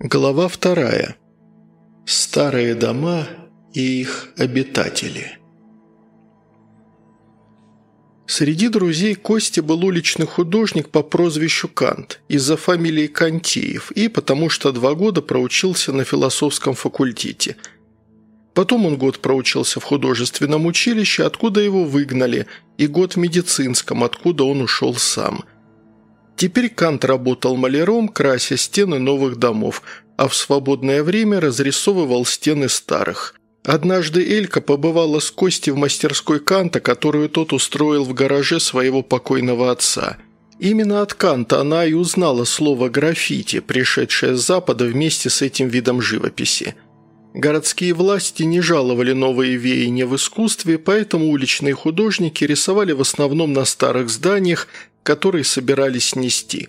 Глава вторая. Старые дома и их обитатели. Среди друзей Кости был уличный художник по прозвищу Кант из-за фамилии Кантеев и потому что два года проучился на философском факультете. Потом он год проучился в художественном училище, откуда его выгнали, и год в медицинском, откуда он ушел сам – Теперь Кант работал маляром, крася стены новых домов, а в свободное время разрисовывал стены старых. Однажды Элька побывала с Костей в мастерской Канта, которую тот устроил в гараже своего покойного отца. Именно от Канта она и узнала слово «граффити», пришедшее с Запада вместе с этим видом живописи. Городские власти не жаловали новые веяния в искусстве, поэтому уличные художники рисовали в основном на старых зданиях который собирались снести.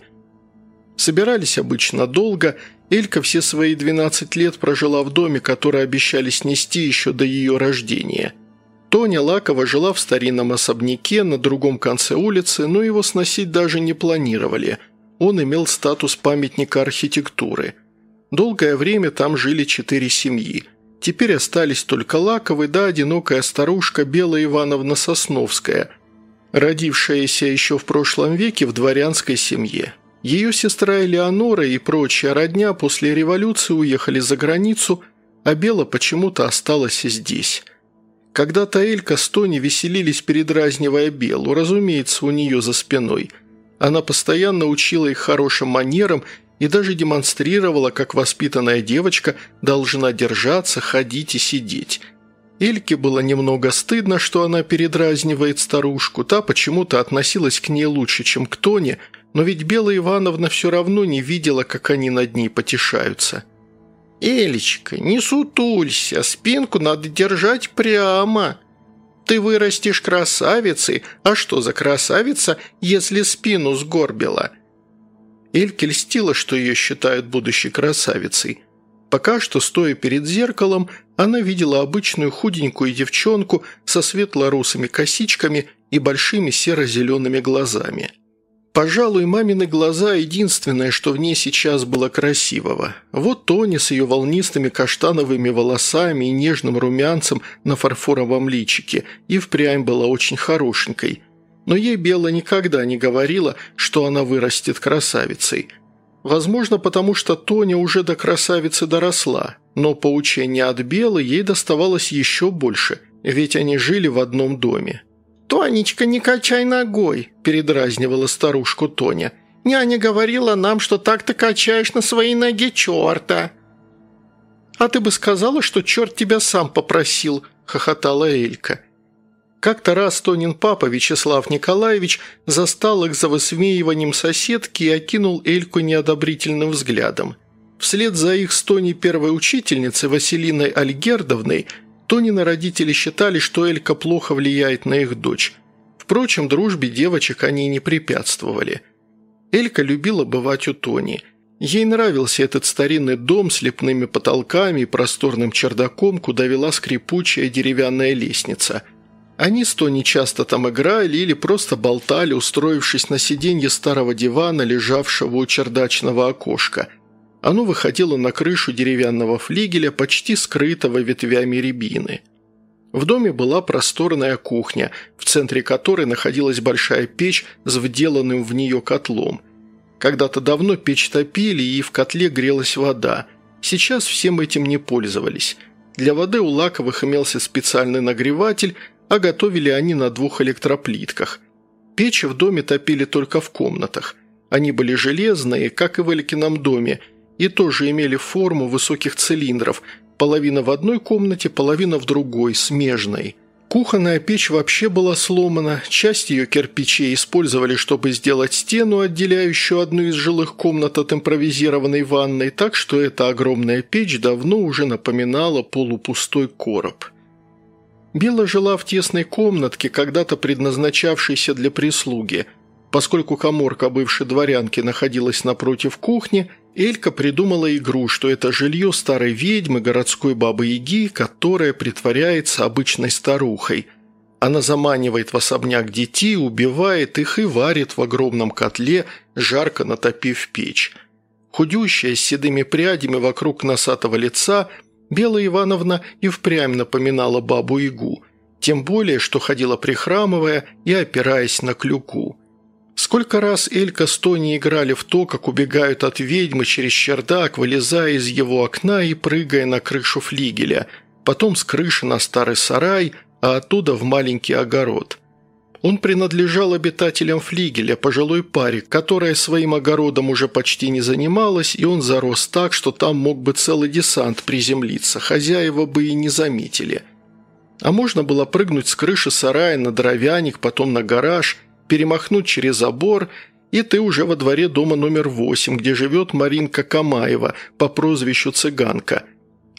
Собирались обычно долго, Элька все свои 12 лет прожила в доме, который обещали снести еще до ее рождения. Тоня Лакова жила в старинном особняке на другом конце улицы, но его сносить даже не планировали. Он имел статус памятника архитектуры. Долгое время там жили четыре семьи. Теперь остались только Лаковы да одинокая старушка Белая Ивановна Сосновская – родившаяся еще в прошлом веке в дворянской семье. Ее сестра Элеонора и прочая родня после революции уехали за границу, а Бела почему-то осталась здесь. Когда-то Элька с Тони веселились, передразнивая Белу, разумеется, у нее за спиной. Она постоянно учила их хорошим манерам и даже демонстрировала, как воспитанная девочка должна держаться, ходить и сидеть – Эльке было немного стыдно, что она передразнивает старушку. Та почему-то относилась к ней лучше, чем к Тоне, но ведь Белая Ивановна все равно не видела, как они над ней потешаются. «Элечка, не сутулься, спинку надо держать прямо. Ты вырастешь красавицей, а что за красавица, если спину сгорбила?» Эльке льстила, что ее считают будущей красавицей – Пока что, стоя перед зеркалом, она видела обычную худенькую девчонку со светло-русыми косичками и большими серо-зелеными глазами. Пожалуй, мамины глаза – единственное, что в ней сейчас было красивого. Вот Тони с ее волнистыми каштановыми волосами и нежным румянцем на фарфоровом личике и впрямь была очень хорошенькой. Но ей Бела никогда не говорила, что она вырастет красавицей – Возможно, потому что Тоня уже до красавицы доросла, но поучение от Белы ей доставалось еще больше, ведь они жили в одном доме. «Тонечка, не качай ногой», – передразнивала старушку Тоня. «Няня говорила нам, что так ты качаешь на своей ноге черта». «А ты бы сказала, что черт тебя сам попросил», – хохотала Элька. Как-то раз Тонин папа Вячеслав Николаевич застал их за высмеиванием соседки и окинул Эльку неодобрительным взглядом. Вслед за их с Тони первой учительницей Василиной Альгердовной Тонины родители считали, что Элька плохо влияет на их дочь. Впрочем, дружбе девочек они не препятствовали. Элька любила бывать у Тони. Ей нравился этот старинный дом с лепными потолками и просторным чердаком, куда вела скрипучая деревянная лестница – они с Тони часто там играли или просто болтали, устроившись на сиденье старого дивана, лежавшего у чердачного окошка. Оно выходило на крышу деревянного флигеля, почти скрытого ветвями рябины. В доме была просторная кухня, в центре которой находилась большая печь с вделанным в нее котлом. Когда-то давно печь топили, и в котле грелась вода. Сейчас всем этим не пользовались. Для воды у Лаковых имелся специальный нагреватель, а готовили они на двух электроплитках. Печи в доме топили только в комнатах. Они были железные, как и в Элькином доме, и тоже имели форму высоких цилиндров, половина в одной комнате, половина в другой, смежной. Кухонная печь вообще была сломана, часть ее кирпичей использовали, чтобы сделать стену, отделяющую одну из жилых комнат от импровизированной ванной, так что эта огромная печь давно уже напоминала полупустой короб. Бела жила в тесной комнатке, когда-то предназначавшейся для прислуги. Поскольку коморка бывшей дворянки находилась напротив кухни, Элька придумала игру, что это жилье старой ведьмы, городской бабы-яги, которая притворяется обычной старухой. Она заманивает в особняк детей, убивает их и варит в огромном котле, жарко натопив печь. Худющая, с седыми прядями вокруг носатого лица, Белая Ивановна и впрямь напоминала бабу-ягу, тем более, что ходила прихрамывая и опираясь на клюку. Сколько раз Элька с Тони играли в то, как убегают от ведьмы через чердак, вылезая из его окна и прыгая на крышу флигеля, потом с крыши на старый сарай, а оттуда в маленький огород. Он принадлежал обитателям флигеля, пожилой паре, которая своим огородом уже почти не занималась, и он зарос так, что там мог бы целый десант приземлиться, хозяева бы и не заметили. А можно было прыгнуть с крыши сарая на дровяник, потом на гараж – перемахнуть через забор, и ты уже во дворе дома номер восемь, где живет Маринка Камаева по прозвищу Цыганка.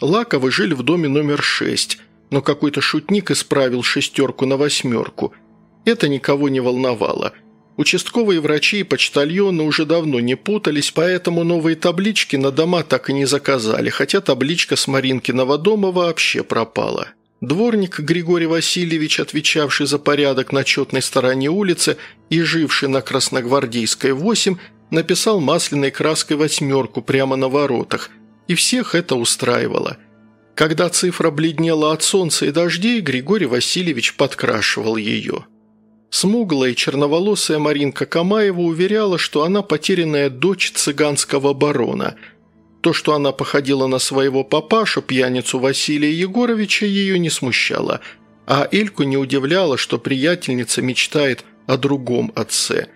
Лаковы жили в доме номер шесть, но какой-то шутник исправил шестерку на восьмерку. Это никого не волновало. Участковые врачи и почтальоны уже давно не путались, поэтому новые таблички на дома так и не заказали, хотя табличка с Маринкиного дома вообще пропала. Дворник Григорий Васильевич, отвечавший за порядок на четной стороне улицы и живший на Красногвардейской 8, написал масляной краской восьмерку прямо на воротах, и всех это устраивало. Когда цифра бледнела от солнца и дождей, Григорий Васильевич подкрашивал ее. Смуглая и черноволосая Маринка Камаева уверяла, что она потерянная дочь цыганского барона – то, что она походила на своего папашу, пьяницу Василия Егоровича, ее не смущало, а Эльку не удивляло, что приятельница мечтает о другом отце.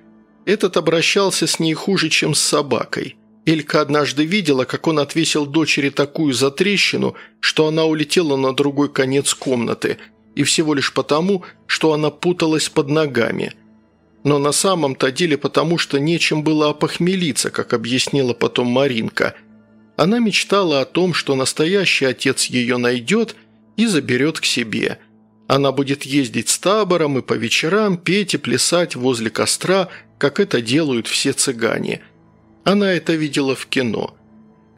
Этот обращался с ней хуже, чем с собакой. Элька однажды видела, как он отвесил дочери такую затрещину, что она улетела на другой конец комнаты, и всего лишь потому, что она путалась под ногами – но на самом-то деле потому, что нечем было опохмелиться, как объяснила потом Маринка. Она мечтала о том, что настоящий отец ее найдет и заберет к себе. Она будет ездить с табором и по вечерам петь и плясать возле костра, как это делают все цыгане. Она это видела в кино.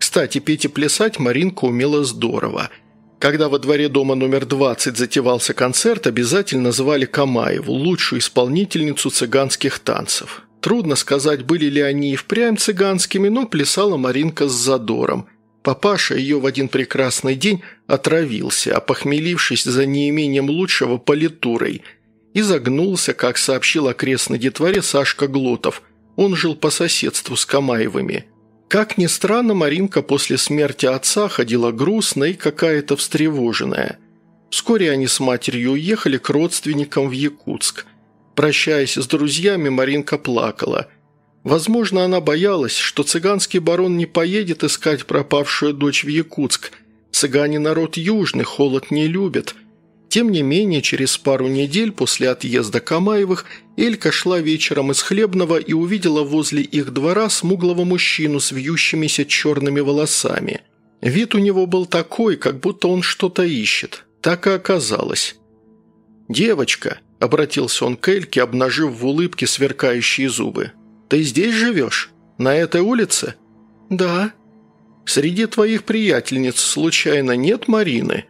Кстати, петь и плясать Маринка умела здорово. Когда во дворе дома номер 20 затевался концерт, обязательно звали Камаеву, лучшую исполнительницу цыганских танцев. Трудно сказать, были ли они и впрямь цыганскими, но плясала Маринка с задором. Папаша ее в один прекрасный день отравился, опохмелившись за неимением лучшего политурой, и загнулся, как сообщил окрестной детворе Сашка Глотов. Он жил по соседству с Камаевыми. Как ни странно, Маринка после смерти отца ходила грустная и какая-то встревоженная. Вскоре они с матерью уехали к родственникам в Якутск – Прощаясь с друзьями, Маринка плакала. Возможно, она боялась, что цыганский барон не поедет искать пропавшую дочь в Якутск. Цыгане народ южный, холод не любят. Тем не менее, через пару недель после отъезда Камаевых Элька шла вечером из Хлебного и увидела возле их двора смуглого мужчину с вьющимися черными волосами. Вид у него был такой, как будто он что-то ищет. Так и оказалось. «Девочка», – обратился он к Эльке, обнажив в улыбке сверкающие зубы. «Ты здесь живешь? На этой улице?» «Да». «Среди твоих приятельниц случайно нет Марины?»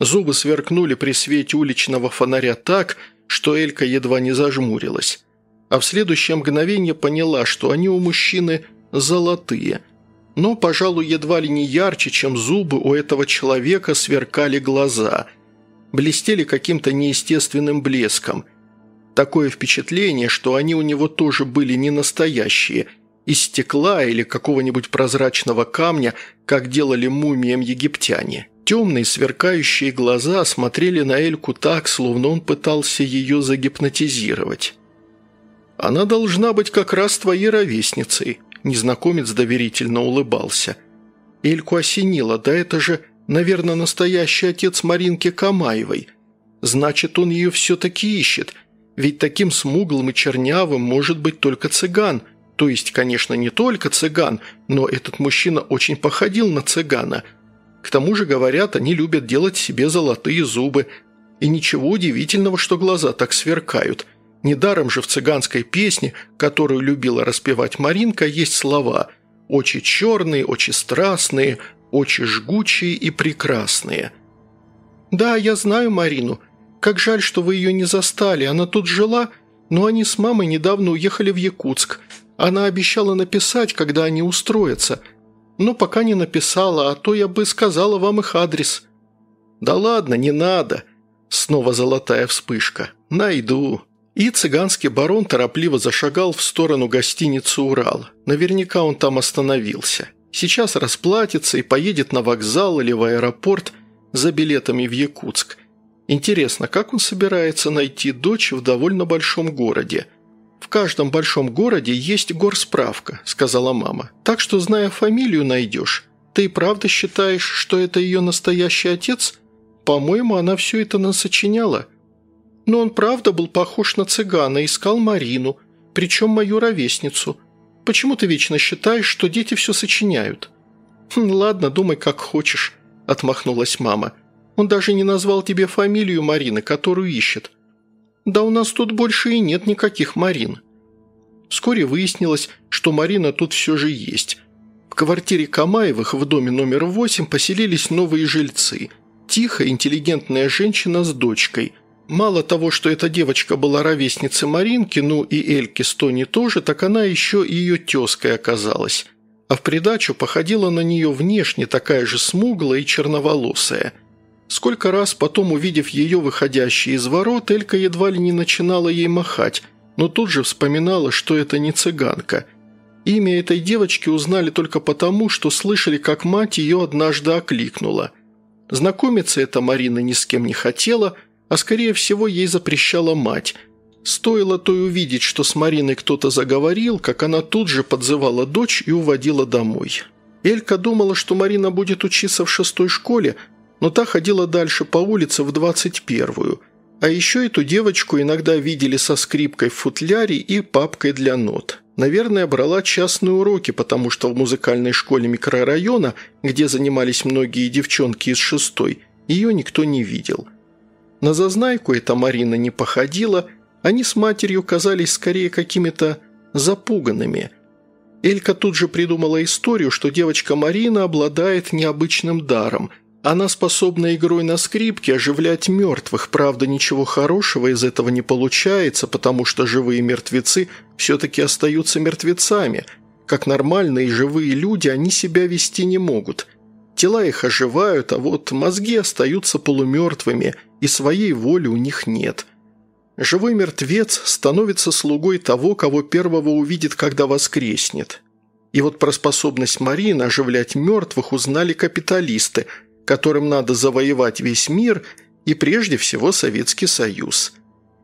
Зубы сверкнули при свете уличного фонаря так, что Элька едва не зажмурилась. А в следующее мгновение поняла, что они у мужчины золотые. Но, пожалуй, едва ли не ярче, чем зубы у этого человека сверкали глаза – блестели каким-то неестественным блеском. Такое впечатление, что они у него тоже были не настоящие, из стекла или какого-нибудь прозрачного камня, как делали мумиям египтяне. Темные сверкающие глаза смотрели на Эльку так, словно он пытался ее загипнотизировать. «Она должна быть как раз твоей ровесницей», – незнакомец доверительно улыбался. Эльку осенило, да это же Наверное, настоящий отец Маринки Камаевой. Значит, он ее все-таки ищет. Ведь таким смуглым и чернявым может быть только цыган. То есть, конечно, не только цыган, но этот мужчина очень походил на цыгана. К тому же, говорят, они любят делать себе золотые зубы. И ничего удивительного, что глаза так сверкают. Недаром же в цыганской песне, которую любила распевать Маринка, есть слова «очи черные, очи страстные», очи жгучие и прекрасные. «Да, я знаю Марину. Как жаль, что вы ее не застали. Она тут жила, но они с мамой недавно уехали в Якутск. Она обещала написать, когда они устроятся, но пока не написала, а то я бы сказала вам их адрес». «Да ладно, не надо!» Снова золотая вспышка. «Найду». И цыганский барон торопливо зашагал в сторону гостиницы «Урал». Наверняка он там остановился. Сейчас расплатится и поедет на вокзал или в аэропорт за билетами в Якутск. Интересно, как он собирается найти дочь в довольно большом городе? «В каждом большом городе есть горсправка», – сказала мама. «Так что, зная фамилию, найдешь. Ты и правда считаешь, что это ее настоящий отец?» По-моему, она все это насочиняла. Но он правда был похож на цыгана, искал Марину, причем мою ровесницу. Почему ты вечно считаешь, что дети все сочиняют?» «Хм, «Ладно, думай, как хочешь», – отмахнулась мама. «Он даже не назвал тебе фамилию Марины, которую ищет». «Да у нас тут больше и нет никаких Марин». Вскоре выяснилось, что Марина тут все же есть. В квартире Камаевых в доме номер восемь поселились новые жильцы – Тихая, интеллигентная женщина с дочкой. Мало того, что эта девочка была ровесницей Маринки, ну и Эльки с тоже, так она еще и ее тезкой оказалась. А в придачу походила на нее внешне такая же смуглая и черноволосая. Сколько раз потом, увидев ее выходящей из ворот, Элька едва ли не начинала ей махать, но тут же вспоминала, что это не цыганка. Имя этой девочки узнали только потому, что слышали, как мать ее однажды окликнула – Знакомиться эта Марина ни с кем не хотела, а скорее всего ей запрещала мать. Стоило той увидеть, что с Мариной кто-то заговорил, как она тут же подзывала дочь и уводила домой. Элька думала, что Марина будет учиться в шестой школе, но та ходила дальше по улице в двадцать первую. А еще эту девочку иногда видели со скрипкой в футляре и папкой для нот. Наверное, брала частные уроки, потому что в музыкальной школе микрорайона, где занимались многие девчонки из шестой, ее никто не видел. На зазнайку эта Марина не походила, они с матерью казались скорее какими-то запуганными. Элька тут же придумала историю, что девочка Марина обладает необычным даром – она способна игрой на скрипке оживлять мертвых, правда, ничего хорошего из этого не получается, потому что живые мертвецы все-таки остаются мертвецами. Как нормальные живые люди они себя вести не могут. Тела их оживают, а вот мозги остаются полумертвыми, и своей воли у них нет. Живой мертвец становится слугой того, кого первого увидит, когда воскреснет. И вот про способность Марины оживлять мертвых узнали капиталисты – которым надо завоевать весь мир и прежде всего Советский Союз.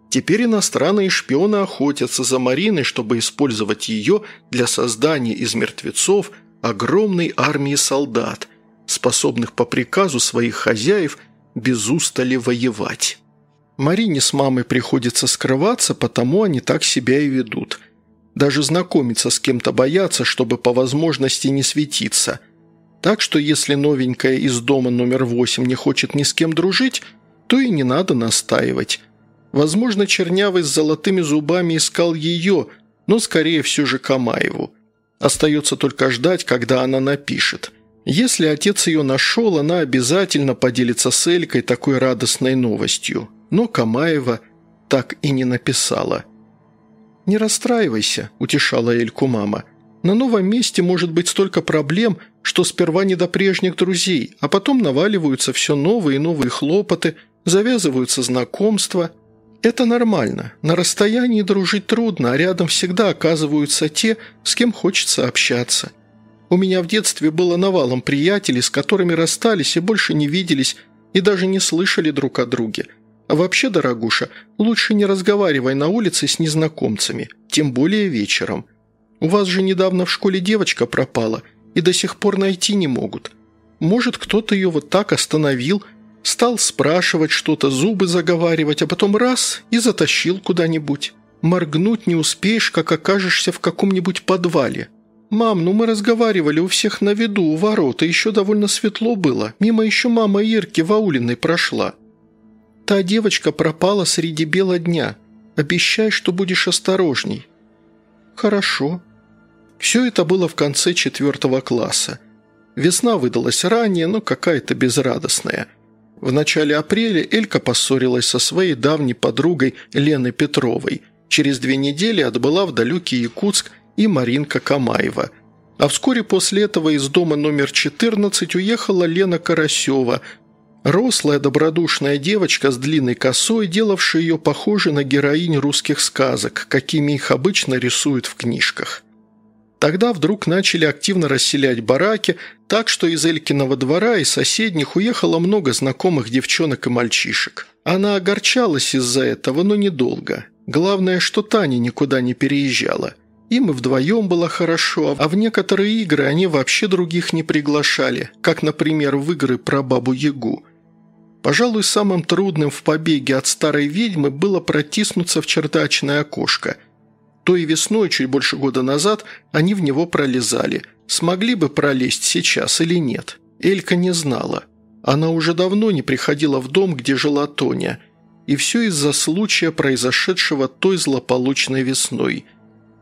Теперь иностранные шпионы охотятся за Мариной, чтобы использовать ее для создания из мертвецов огромной армии солдат, способных по приказу своих хозяев без устали воевать. Марине с мамой приходится скрываться, потому они так себя и ведут. Даже знакомиться с кем-то боятся, чтобы по возможности не светиться – так что если новенькая из дома номер восемь не хочет ни с кем дружить, то и не надо настаивать. Возможно, Чернявый с золотыми зубами искал ее, но скорее все же Камаеву. Остается только ждать, когда она напишет. Если отец ее нашел, она обязательно поделится с Элькой такой радостной новостью. Но Камаева так и не написала. «Не расстраивайся», – утешала Эльку мама. «На новом месте может быть столько проблем, что сперва не до прежних друзей, а потом наваливаются все новые и новые хлопоты, завязываются знакомства. Это нормально. На расстоянии дружить трудно, а рядом всегда оказываются те, с кем хочется общаться. У меня в детстве было навалом приятелей, с которыми расстались и больше не виделись, и даже не слышали друг о друге. А вообще, дорогуша, лучше не разговаривай на улице с незнакомцами, тем более вечером. У вас же недавно в школе девочка пропала – и до сих пор найти не могут. Может, кто-то ее вот так остановил, стал спрашивать что-то, зубы заговаривать, а потом раз и затащил куда-нибудь. Моргнуть не успеешь, как окажешься в каком-нибудь подвале. «Мам, ну мы разговаривали у всех на виду, у ворота, еще довольно светло было. Мимо еще мама Ирки Ваулиной прошла. Та девочка пропала среди бела дня. Обещай, что будешь осторожней». «Хорошо», все это было в конце четвертого класса. Весна выдалась ранее, но какая-то безрадостная. В начале апреля Элька поссорилась со своей давней подругой Леной Петровой. Через две недели отбыла в далекий Якутск и Маринка Камаева. А вскоре после этого из дома номер 14 уехала Лена Карасева, рослая добродушная девочка с длинной косой, делавшая ее похожей на героинь русских сказок, какими их обычно рисуют в книжках. Тогда вдруг начали активно расселять бараки, так что из Элькиного двора и соседних уехало много знакомых девчонок и мальчишек. Она огорчалась из-за этого, но недолго. Главное, что Таня никуда не переезжала. Им и вдвоем было хорошо, а в некоторые игры они вообще других не приглашали, как, например, в игры про Бабу-Ягу. Пожалуй, самым трудным в побеге от старой ведьмы было протиснуться в чердачное окошко. То и весной, чуть больше года назад, они в него пролезали. Смогли бы пролезть сейчас или нет? Элька не знала. Она уже давно не приходила в дом, где жила Тоня. И все из-за случая, произошедшего той злополучной весной.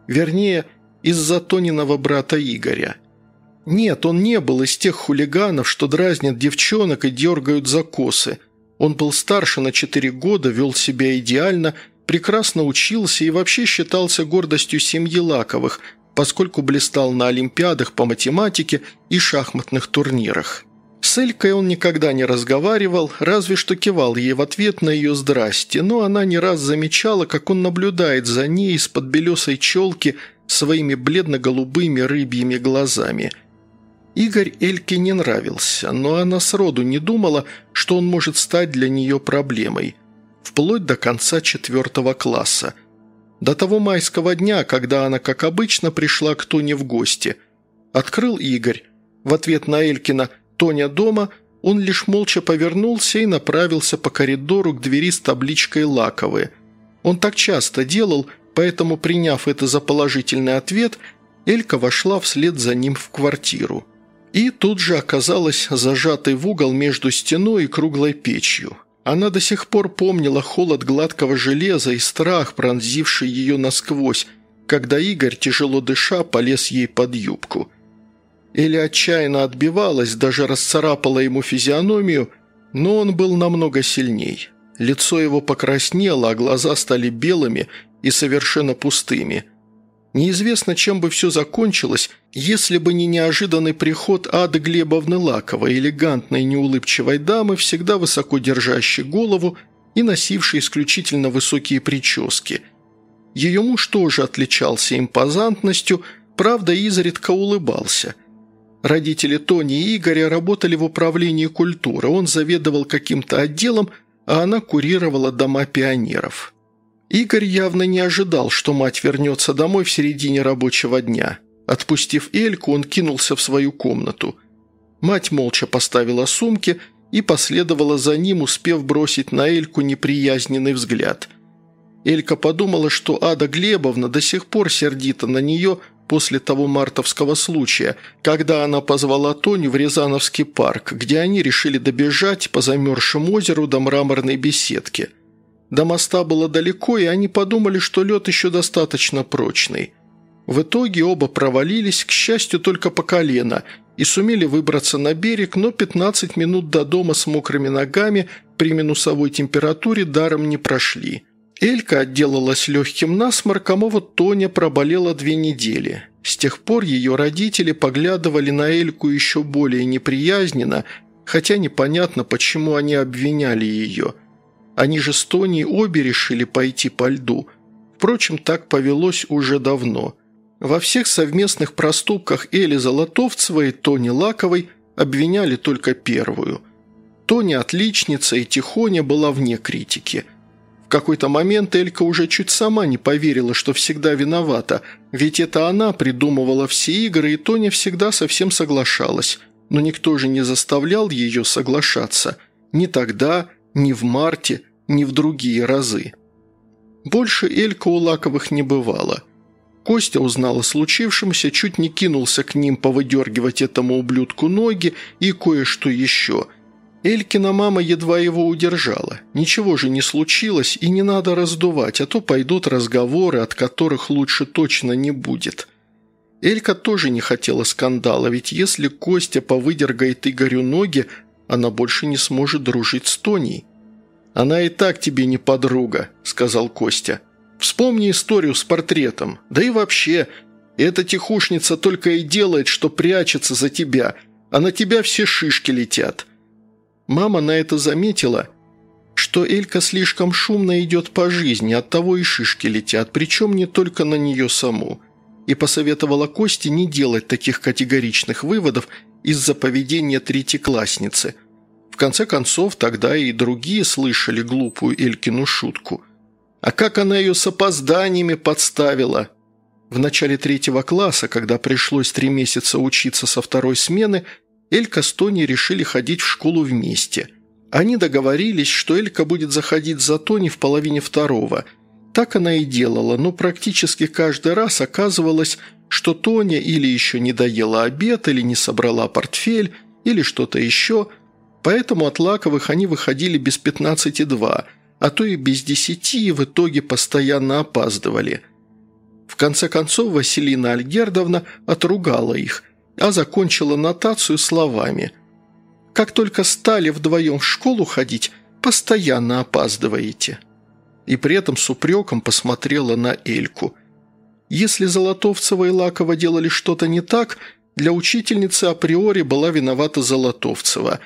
Вернее, из-за Тониного брата Игоря. Нет, он не был из тех хулиганов, что дразнят девчонок и дергают за косы. Он был старше на четыре года, вел себя идеально, прекрасно учился и вообще считался гордостью семьи Лаковых, поскольку блистал на олимпиадах по математике и шахматных турнирах. С Элькой он никогда не разговаривал, разве что кивал ей в ответ на ее «здрасте», но она не раз замечала, как он наблюдает за ней из-под белесой челки своими бледно-голубыми рыбьими глазами. Игорь Эльке не нравился, но она сроду не думала, что он может стать для нее проблемой. Вплоть до конца четвертого класса. До того майского дня, когда она, как обычно, пришла к Тоне в гости. Открыл Игорь. В ответ на Элькина – Тоня дома, он лишь молча повернулся и направился по коридору к двери с табличкой «Лаковые». Он так часто делал, поэтому, приняв это за положительный ответ, Элька вошла вслед за ним в квартиру. И тут же оказалась зажатой в угол между стеной и круглой печью. Она до сих пор помнила холод гладкого железа и страх, пронзивший ее насквозь, когда Игорь, тяжело дыша, полез ей под юбку – или отчаянно отбивалась, даже расцарапала ему физиономию, но он был намного сильней. Лицо его покраснело, а глаза стали белыми и совершенно пустыми. Неизвестно, чем бы все закончилось, если бы не неожиданный приход Ады Глебовны Лаковой, элегантной неулыбчивой дамы, всегда высоко держащей голову и носившей исключительно высокие прически. Ее муж тоже отличался импозантностью, правда, изредка улыбался – Родители Тони и Игоря работали в управлении культуры, он заведовал каким-то отделом, а она курировала дома пионеров. Игорь явно не ожидал, что мать вернется домой в середине рабочего дня. Отпустив Эльку, он кинулся в свою комнату. Мать молча поставила сумки и последовала за ним, успев бросить на Эльку неприязненный взгляд. Элька подумала, что Ада Глебовна до сих пор сердита на нее – после того мартовского случая, когда она позвала Тоню в Рязановский парк, где они решили добежать по замерзшему озеру до мраморной беседки. До моста было далеко, и они подумали, что лед еще достаточно прочный. В итоге оба провалились, к счастью, только по колено, и сумели выбраться на берег, но 15 минут до дома с мокрыми ногами при минусовой температуре даром не прошли – Элька отделалась легким насморком, а вот Тоня проболела две недели. С тех пор ее родители поглядывали на Эльку еще более неприязненно, хотя непонятно, почему они обвиняли ее. Они же с Тоней обе решили пойти по льду. Впрочем, так повелось уже давно. Во всех совместных проступках Эли Золотовцевой и Тони Лаковой обвиняли только первую. Тоня отличница и Тихоня была вне критики – какой-то момент Элька уже чуть сама не поверила, что всегда виновата, ведь это она придумывала все игры, и Тоня всегда совсем соглашалась. Но никто же не заставлял ее соглашаться. Ни тогда, ни в марте, ни в другие разы. Больше Элька у Лаковых не бывала. Костя узнал о случившемся, чуть не кинулся к ним повыдергивать этому ублюдку ноги и кое-что еще – Элькина мама едва его удержала. Ничего же не случилось, и не надо раздувать, а то пойдут разговоры, от которых лучше точно не будет. Элька тоже не хотела скандала, ведь если Костя повыдергает Игорю ноги, она больше не сможет дружить с Тоней. «Она и так тебе не подруга», – сказал Костя. «Вспомни историю с портретом. Да и вообще, Эта тихушница только и делает, что прячется за тебя, а на тебя все шишки летят». Мама на это заметила, что Элька слишком шумно идет по жизни, оттого и шишки летят, причем не только на нее саму, и посоветовала Косте не делать таких категоричных выводов из-за поведения третьеклассницы. В конце концов, тогда и другие слышали глупую Элькину шутку. А как она ее с опозданиями подставила – в начале третьего класса, когда пришлось три месяца учиться со второй смены, Элька с Тони решили ходить в школу вместе. Они договорились, что Элька будет заходить за Тони в половине второго. Так она и делала, но практически каждый раз оказывалось, что Тоня или еще не доела обед, или не собрала портфель, или что-то еще. Поэтому от Лаковых они выходили без пятнадцати два, а то и без десяти, и в итоге постоянно опаздывали – в конце концов Василина Альгердовна отругала их, а закончила нотацию словами «Как только стали вдвоем в школу ходить, постоянно опаздываете». И при этом с упреком посмотрела на Эльку. Если Золотовцева и Лакова делали что-то не так, для учительницы априори была виновата Золотовцева.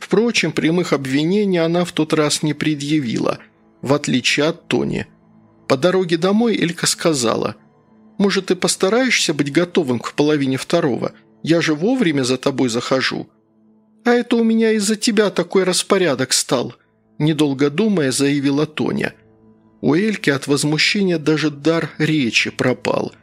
Впрочем, прямых обвинений она в тот раз не предъявила, в отличие от Тони. По дороге домой Элька сказала – может, ты постараешься быть готовым к половине второго? Я же вовремя за тобой захожу». «А это у меня из-за тебя такой распорядок стал», – недолго думая, заявила Тоня. У Эльки от возмущения даже дар речи пропал.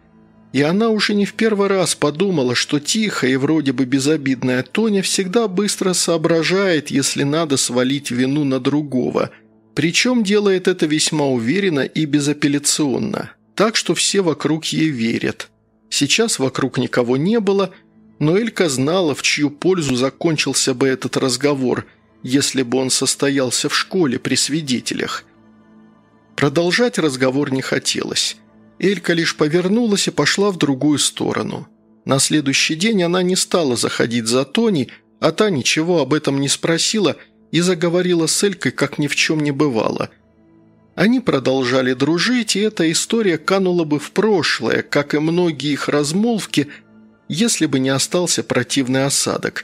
И она уже не в первый раз подумала, что тихая и вроде бы безобидная Тоня всегда быстро соображает, если надо свалить вину на другого. Причем делает это весьма уверенно и безапелляционно так что все вокруг ей верят. Сейчас вокруг никого не было, но Элька знала, в чью пользу закончился бы этот разговор, если бы он состоялся в школе при свидетелях. Продолжать разговор не хотелось. Элька лишь повернулась и пошла в другую сторону. На следующий день она не стала заходить за Тони, а та ничего об этом не спросила и заговорила с Элькой, как ни в чем не бывало – они продолжали дружить, и эта история канула бы в прошлое, как и многие их размолвки, если бы не остался противный осадок.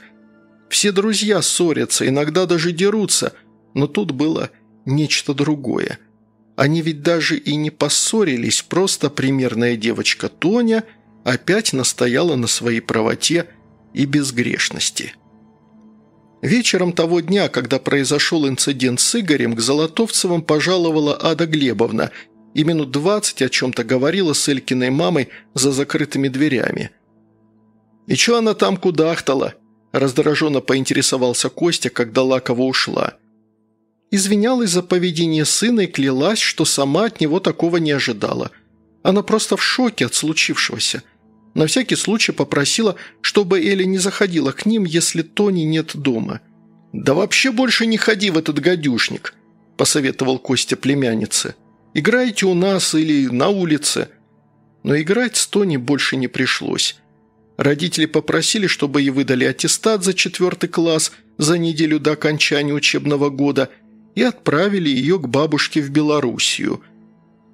Все друзья ссорятся, иногда даже дерутся, но тут было нечто другое. Они ведь даже и не поссорились, просто примерная девочка Тоня опять настояла на своей правоте и безгрешности. Вечером того дня, когда произошел инцидент с Игорем, к Золотовцевым пожаловала Ада Глебовна и минут двадцать о чем-то говорила с Элькиной мамой за закрытыми дверями. «И что она там кудахтала?» – раздраженно поинтересовался Костя, когда Лакова ушла. Извинялась за поведение сына и клялась, что сама от него такого не ожидала. Она просто в шоке от случившегося – на всякий случай попросила, чтобы Элли не заходила к ним, если Тони нет дома. «Да вообще больше не ходи в этот гадюшник», – посоветовал Костя племяннице. «Играйте у нас или на улице». Но играть с Тони больше не пришлось. Родители попросили, чтобы ей выдали аттестат за четвертый класс за неделю до окончания учебного года и отправили ее к бабушке в Белоруссию –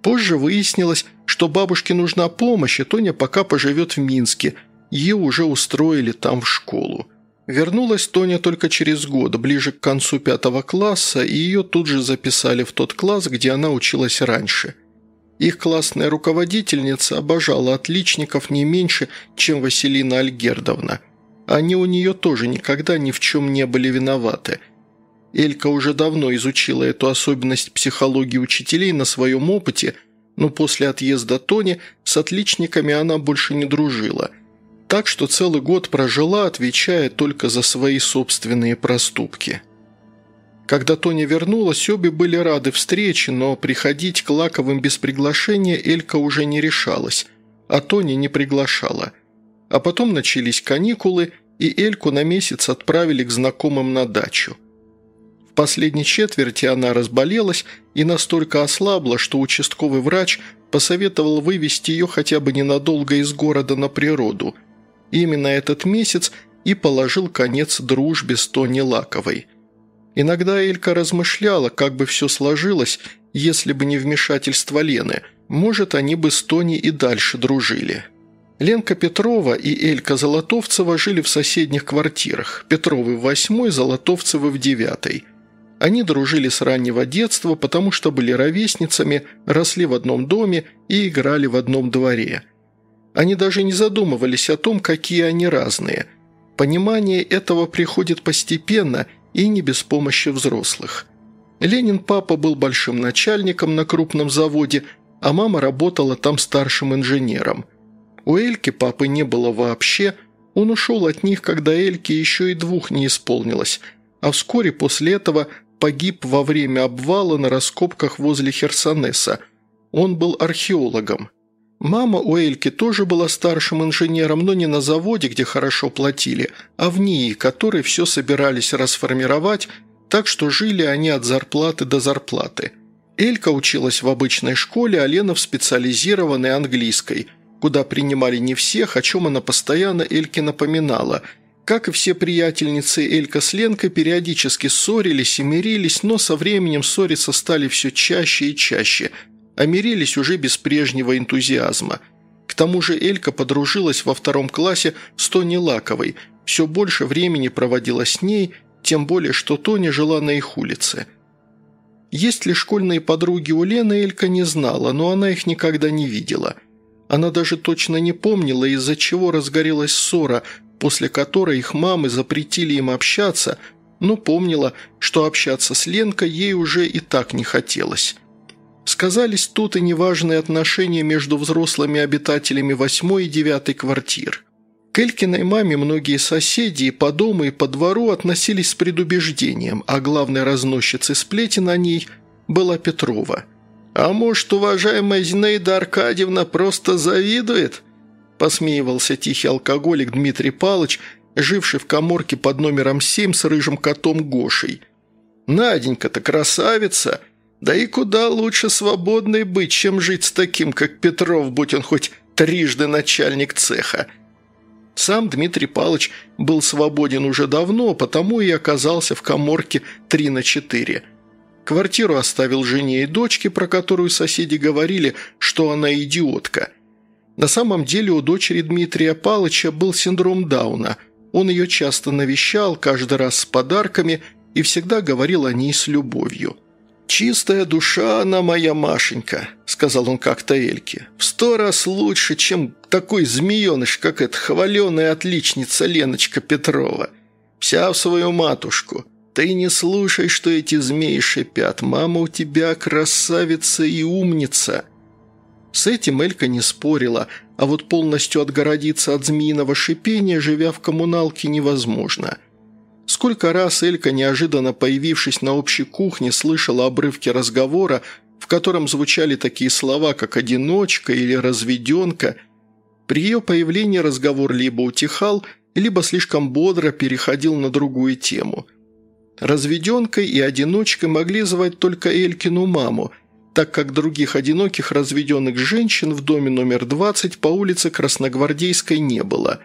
Позже выяснилось, что бабушке нужна помощь, и Тоня пока поживет в Минске. Ее уже устроили там в школу. Вернулась Тоня только через год, ближе к концу пятого класса, и ее тут же записали в тот класс, где она училась раньше. Их классная руководительница обожала отличников не меньше, чем Василина Альгердовна. Они у нее тоже никогда ни в чем не были виноваты – Элька уже давно изучила эту особенность психологии учителей на своем опыте, но после отъезда Тони с отличниками она больше не дружила. Так что целый год прожила, отвечая только за свои собственные проступки. Когда Тоня вернулась, обе были рады встрече, но приходить к Лаковым без приглашения Элька уже не решалась, а Тоня не приглашала. А потом начались каникулы, и Эльку на месяц отправили к знакомым на дачу – последней четверти она разболелась и настолько ослабла, что участковый врач посоветовал вывести ее хотя бы ненадолго из города на природу. Именно этот месяц и положил конец дружбе с Тони Лаковой. Иногда Элька размышляла, как бы все сложилось, если бы не вмешательство Лены. Может, они бы с Тони и дальше дружили. Ленка Петрова и Элька Золотовцева жили в соседних квартирах. Петровы в восьмой, Золотовцевы в девятой. Они дружили с раннего детства, потому что были ровесницами, росли в одном доме и играли в одном дворе. Они даже не задумывались о том, какие они разные. Понимание этого приходит постепенно и не без помощи взрослых. Ленин папа был большим начальником на крупном заводе, а мама работала там старшим инженером – у Эльки папы не было вообще, он ушел от них, когда Эльке еще и двух не исполнилось, а вскоре после этого погиб во время обвала на раскопках возле Херсонеса. Он был археологом. Мама у Эльки тоже была старшим инженером, но не на заводе, где хорошо платили, а в НИИ, который все собирались расформировать, так что жили они от зарплаты до зарплаты. Элька училась в обычной школе, а Лена в специализированной английской – куда принимали не всех, о чем она постоянно Эльке напоминала. Как и все приятельницы Элька с Ленкой периодически ссорились и мирились, но со временем ссориться стали все чаще и чаще, а мирились уже без прежнего энтузиазма. К тому же Элька подружилась во втором классе с Тони Лаковой, все больше времени проводила с ней, тем более, что Тоня жила на их улице. Есть ли школьные подруги у Лены, Элька не знала, но она их никогда не видела – она даже точно не помнила, из-за чего разгорелась ссора, после которой их мамы запретили им общаться, но помнила, что общаться с Ленкой ей уже и так не хотелось. Сказались тут и неважные отношения между взрослыми обитателями восьмой и девятой квартир. К Элькиной маме многие соседи и по дому, и по двору относились с предубеждением, а главной разносчицей сплетен о ней была Петрова – «А может, уважаемая Зинаида Аркадьевна просто завидует?» Посмеивался тихий алкоголик Дмитрий Палыч, живший в коморке под номером 7 с рыжим котом Гошей. «Наденька-то красавица! Да и куда лучше свободной быть, чем жить с таким, как Петров, будь он хоть трижды начальник цеха!» Сам Дмитрий Палыч был свободен уже давно, потому и оказался в коморке 3 на 4. Квартиру оставил жене и дочке, про которую соседи говорили, что она идиотка. На самом деле у дочери Дмитрия Палыча был синдром Дауна. Он ее часто навещал, каждый раз с подарками, и всегда говорил о ней с любовью. «Чистая душа она моя Машенька», – сказал он как-то Эльке. «В сто раз лучше, чем такой змееныш, как эта хваленая отличница Леночка Петрова. Вся в свою матушку. «Ты не слушай, что эти змеи шипят. Мама у тебя красавица и умница». С этим Элька не спорила, а вот полностью отгородиться от змеиного шипения, живя в коммуналке, невозможно. Сколько раз Элька, неожиданно появившись на общей кухне, слышала обрывки разговора, в котором звучали такие слова, как «одиночка» или «разведенка». При ее появлении разговор либо утихал, либо слишком бодро переходил на другую тему – Разведенкой и одиночкой могли звать только Элькину маму, так как других одиноких разведенных женщин в доме номер 20 по улице Красногвардейской не было,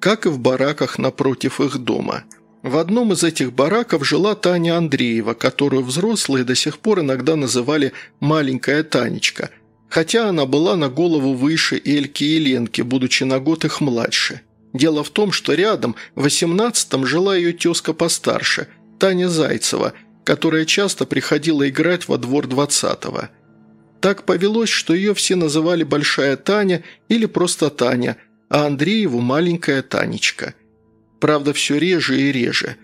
как и в бараках напротив их дома. В одном из этих бараков жила Таня Андреева, которую взрослые до сих пор иногда называли «маленькая Танечка», хотя она была на голову выше Эльки и Ленки, будучи на год их младше. Дело в том, что рядом, в 18-м, жила ее тезка постарше – Таня Зайцева, которая часто приходила играть во двор двадцатого. Так повелось, что ее все называли «Большая Таня» или просто Таня, а Андрееву «Маленькая Танечка». Правда, все реже и реже.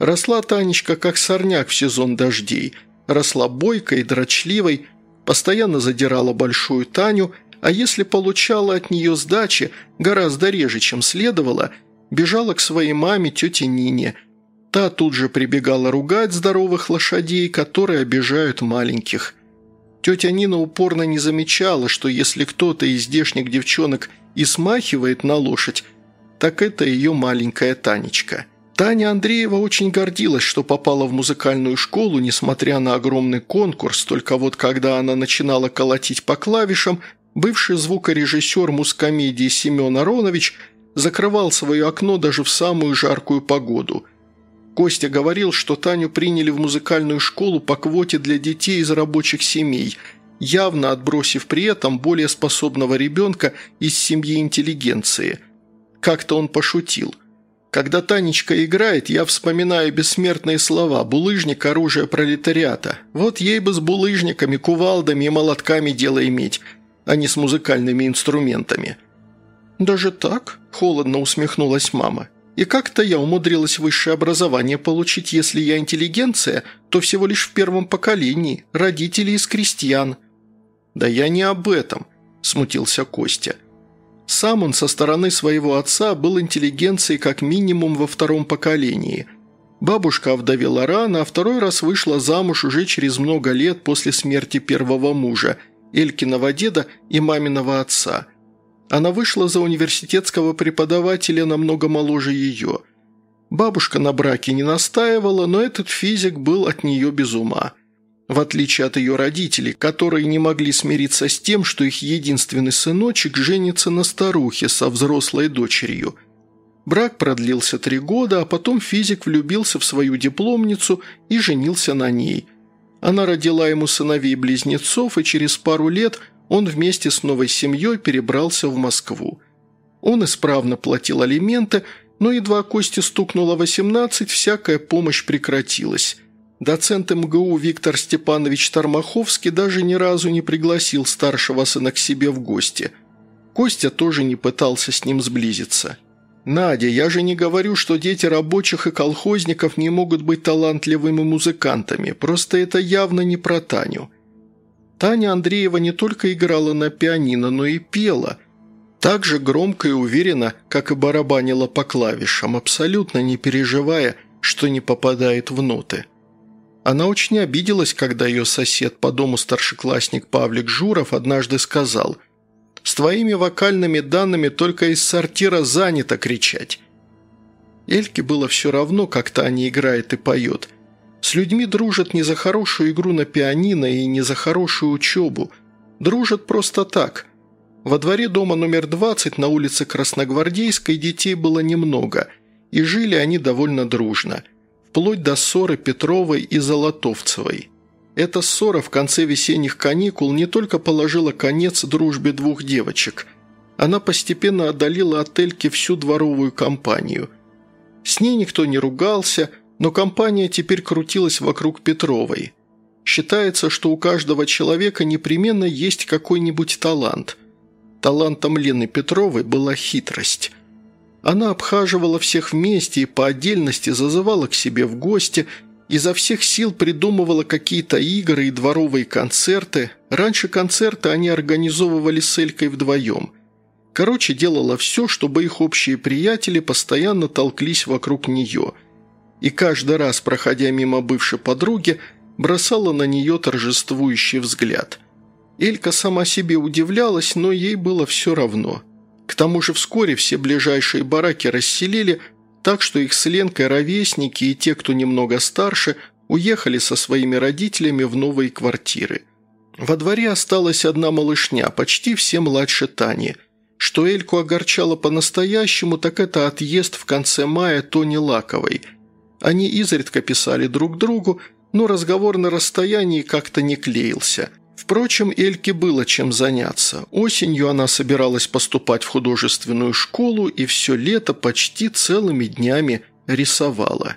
Росла Танечка, как сорняк в сезон дождей. Росла бойкой дрочливой, постоянно задирала Большую Таню, а если получала от нее сдачи гораздо реже, чем следовало, бежала к своей маме, тете Нине – Та тут же прибегала ругать здоровых лошадей, которые обижают маленьких. Тетя Нина упорно не замечала, что если кто-то из здешних девчонок и смахивает на лошадь, так это ее маленькая Танечка. Таня Андреева очень гордилась, что попала в музыкальную школу, несмотря на огромный конкурс, только вот когда она начинала колотить по клавишам, бывший звукорежиссер мускомедии Семен Аронович закрывал свое окно даже в самую жаркую погоду – Костя говорил, что Таню приняли в музыкальную школу по квоте для детей из рабочих семей, явно отбросив при этом более способного ребенка из семьи интеллигенции. Как-то он пошутил. «Когда Танечка играет, я вспоминаю бессмертные слова «булыжник – оружие пролетариата». Вот ей бы с булыжниками, кувалдами и молотками дело иметь, а не с музыкальными инструментами». «Даже так?» – холодно усмехнулась мама. «И как-то я умудрилась высшее образование получить, если я интеллигенция, то всего лишь в первом поколении, родители из крестьян». «Да я не об этом», – смутился Костя. Сам он со стороны своего отца был интеллигенцией как минимум во втором поколении. Бабушка овдовела рано, а второй раз вышла замуж уже через много лет после смерти первого мужа, Элькиного деда и маминого отца. Она вышла за университетского преподавателя намного моложе ее. Бабушка на браке не настаивала, но этот физик был от нее без ума – в отличие от ее родителей, которые не могли смириться с тем, что их единственный сыночек женится на старухе со взрослой дочерью. Брак продлился три года, а потом физик влюбился в свою дипломницу и женился на ней. Она родила ему сыновей-близнецов, и через пару лет он вместе с новой семьей перебрался в Москву. Он исправно платил алименты, но едва Косте стукнуло 18, всякая помощь прекратилась. Доцент МГУ Виктор Степанович Тормаховский даже ни разу не пригласил старшего сына к себе в гости. Костя тоже не пытался с ним сблизиться. «Надя, я же не говорю, что дети рабочих и колхозников не могут быть талантливыми музыкантами, просто это явно не про Таню». Таня Андреева не только играла на пианино, но и пела. Так же громко и уверенно, как и барабанила по клавишам, абсолютно не переживая, что не попадает в ноты. Она очень обиделась, когда ее сосед по дому старшеклассник Павлик Журов однажды сказал «С твоими вокальными данными только из сортира занято кричать». Эльке было все равно, как Таня играет и поет. С людьми дружат не за хорошую игру на пианино и не за хорошую учебу. Дружат просто так. Во дворе дома номер 20 на улице Красногвардейской детей было немного, и жили они довольно дружно – вплоть до ссоры Петровой и Золотовцевой. Эта ссора в конце весенних каникул не только положила конец дружбе двух девочек, она постепенно одолела от Эльки всю дворовую компанию. С ней никто не ругался, но компания теперь крутилась вокруг Петровой. Считается, что у каждого человека непременно есть какой-нибудь талант. Талантом Лены Петровой была хитрость – она обхаживала всех вместе и по отдельности зазывала к себе в гости, изо всех сил придумывала какие-то игры и дворовые концерты. Раньше концерты они организовывали с Элькой вдвоем. Короче, делала все, чтобы их общие приятели постоянно толклись вокруг нее. И каждый раз, проходя мимо бывшей подруги, бросала на нее торжествующий взгляд. Элька сама себе удивлялась, но ей было все равно – к тому же вскоре все ближайшие бараки расселили, так что их с Ленкой ровесники и те, кто немного старше, уехали со своими родителями в новые квартиры. Во дворе осталась одна малышня, почти все младше Тани. Что Эльку огорчало по-настоящему, так это отъезд в конце мая Тони Лаковой. Они изредка писали друг другу, но разговор на расстоянии как-то не клеился – Впрочем, Эльке было чем заняться. Осенью она собиралась поступать в художественную школу и все лето почти целыми днями рисовала.